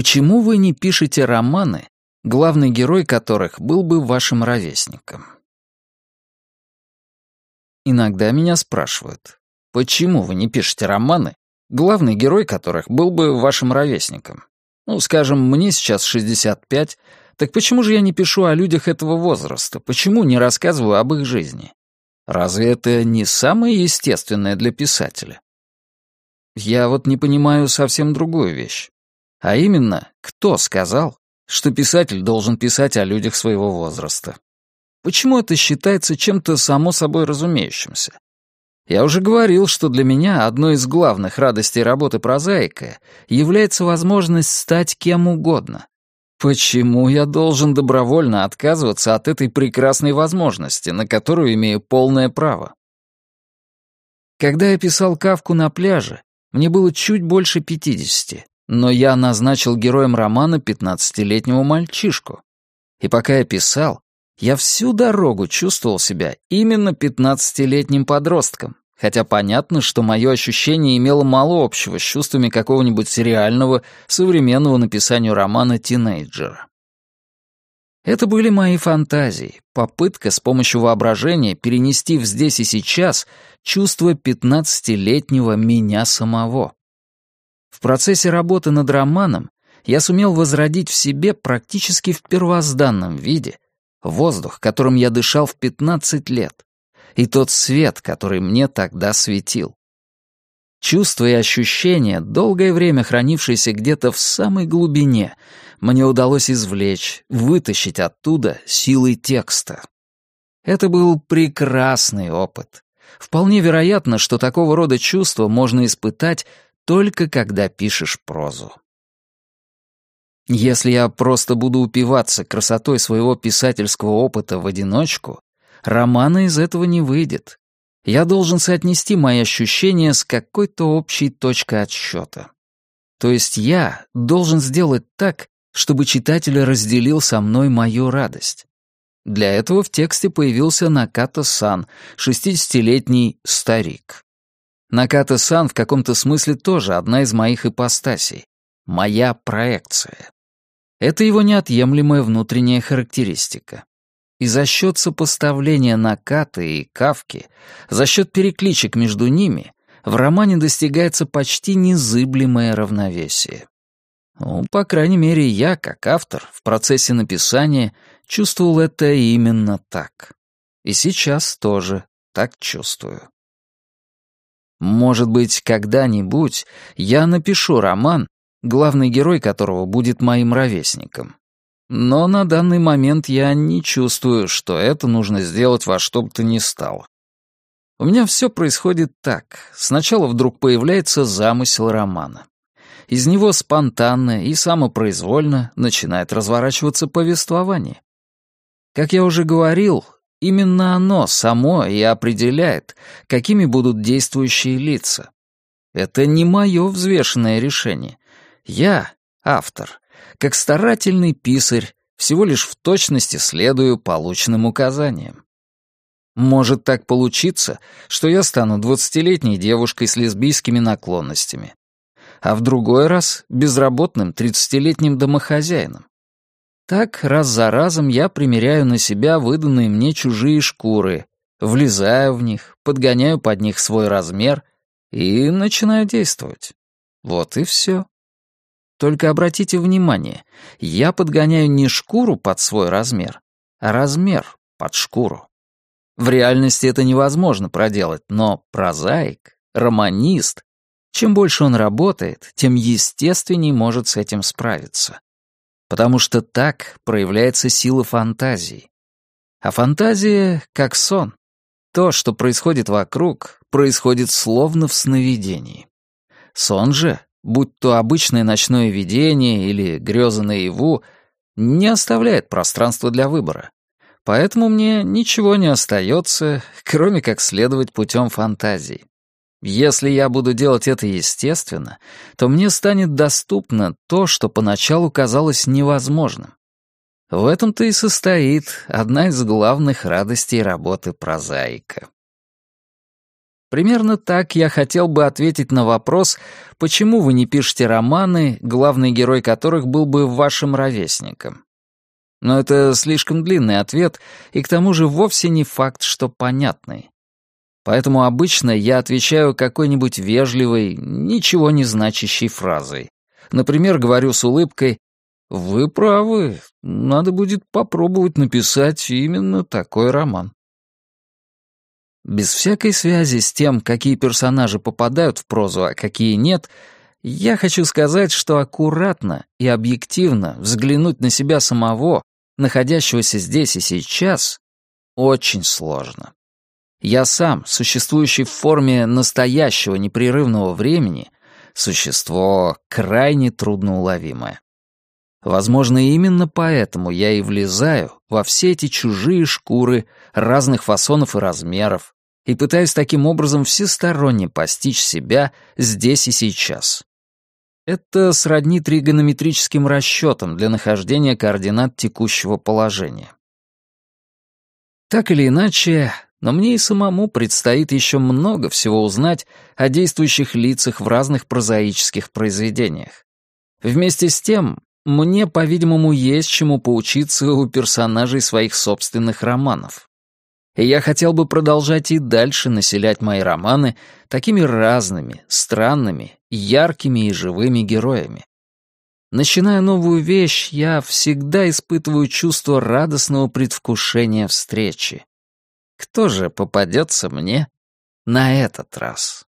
Почему вы не пишете романы, главный герой которых был бы вашим ровесником? Иногда меня спрашивают, почему вы не пишете романы, главный герой которых был бы вашим ровесником? Ну, скажем, мне сейчас 65, так почему же я не пишу о людях этого возраста? Почему не рассказываю об их жизни? Разве это не самое естественное для писателя? Я вот не понимаю совсем другую вещь. А именно, кто сказал, что писатель должен писать о людях своего возраста? Почему это считается чем-то само собой разумеющимся? Я уже говорил, что для меня одной из главных радостей работы прозаика является возможность стать кем угодно. Почему я должен добровольно отказываться от этой прекрасной возможности, на которую имею полное право? Когда я писал «Кавку на пляже», мне было чуть больше пятидесяти, но я назначил героем романа пятнадцатилетнего мальчишку. И пока я писал, я всю дорогу чувствовал себя именно пятнадцатилетним подростком, хотя понятно, что мое ощущение имело мало общего с чувствами какого-нибудь реального, современного написанию романа тинейджера. Это были мои фантазии, попытка с помощью воображения перенести в здесь и сейчас чувство пятнадцатилетнего меня самого. В процессе работы над романом я сумел возродить в себе практически в первозданном виде воздух, которым я дышал в 15 лет, и тот свет, который мне тогда светил. Чувства и ощущения, долгое время хранившиеся где-то в самой глубине, мне удалось извлечь, вытащить оттуда силой текста. Это был прекрасный опыт. Вполне вероятно, что такого рода чувства можно испытать только когда пишешь прозу. Если я просто буду упиваться красотой своего писательского опыта в одиночку, романа из этого не выйдет. Я должен соотнести мои ощущения с какой-то общей точкой отсчета. То есть я должен сделать так, чтобы читатель разделил со мной мою радость. Для этого в тексте появился Наката-сан, 60-летний старик. Наката-сан в каком-то смысле тоже одна из моих ипостасей. Моя проекция. Это его неотъемлемая внутренняя характеристика. И за счет сопоставления Накаты и Кавки, за счет перекличек между ними, в романе достигается почти незыблемое равновесие. Ну, по крайней мере, я, как автор, в процессе написания чувствовал это именно так. И сейчас тоже так чувствую. Может быть, когда-нибудь я напишу роман, главный герой которого будет моим ровесником. Но на данный момент я не чувствую, что это нужно сделать во что бы то ни стало. У меня все происходит так. Сначала вдруг появляется замысел романа. Из него спонтанно и самопроизвольно начинает разворачиваться повествование. Как я уже говорил, именно оно само и определяет, какими будут действующие лица. Это не мое взвешенное решение. Я, автор, как старательный писарь, всего лишь в точности следую полученным указаниям. Может так получиться, что я стану двадцатилетней девушкой с лесбийскими наклонностями, а в другой раз — безработным тридцатилетним домохозяином. Так раз за разом я примеряю на себя выданные мне чужие шкуры, влезаю в них, подгоняю под них свой размер и начинаю действовать. Вот и все. Только обратите внимание, я подгоняю не шкуру под свой размер, а размер под шкуру. В реальности это невозможно проделать, но прозаик, романист, чем больше он работает, тем естественней может с этим справиться. Потому что так проявляется сила фантазии. А фантазия — как сон. То, что происходит вокруг, происходит словно в сновидении. Сон же будь то обычное ночное видение или греза наяву, не оставляет пространства для выбора. Поэтому мне ничего не остается, кроме как следовать путем фантазии. Если я буду делать это естественно, то мне станет доступно то, что поначалу казалось невозможным. В этом-то и состоит одна из главных радостей работы прозаика. Примерно так я хотел бы ответить на вопрос, почему вы не пишете романы, главный герой которых был бы вашим ровесником. Но это слишком длинный ответ, и к тому же вовсе не факт, что понятный. Поэтому обычно я отвечаю какой-нибудь вежливой, ничего не значащей фразой. Например, говорю с улыбкой «Вы правы, надо будет попробовать написать именно такой роман». Без всякой связи с тем, какие персонажи попадают в прозу, а какие нет, я хочу сказать, что аккуратно и объективно взглянуть на себя самого, находящегося здесь и сейчас, очень сложно. Я сам, существующий в форме настоящего непрерывного времени, существо крайне трудноуловимое. Возможно, именно поэтому я и влезаю во все эти чужие шкуры разных фасонов и размеров и пытаюсь таким образом всесторонне постичь себя здесь и сейчас. Это сродни тригонометрическим расчетам для нахождения координат текущего положения. Так или иначе, но мне и самому предстоит еще много всего узнать о действующих лицах в разных прозаических произведениях. Вместе с тем, мне, по-видимому, есть чему поучиться у персонажей своих собственных романов. И я хотел бы продолжать и дальше населять мои романы такими разными, странными, яркими и живыми героями. Начиная новую вещь, я всегда испытываю чувство радостного предвкушения встречи. Кто же попадется мне на этот раз?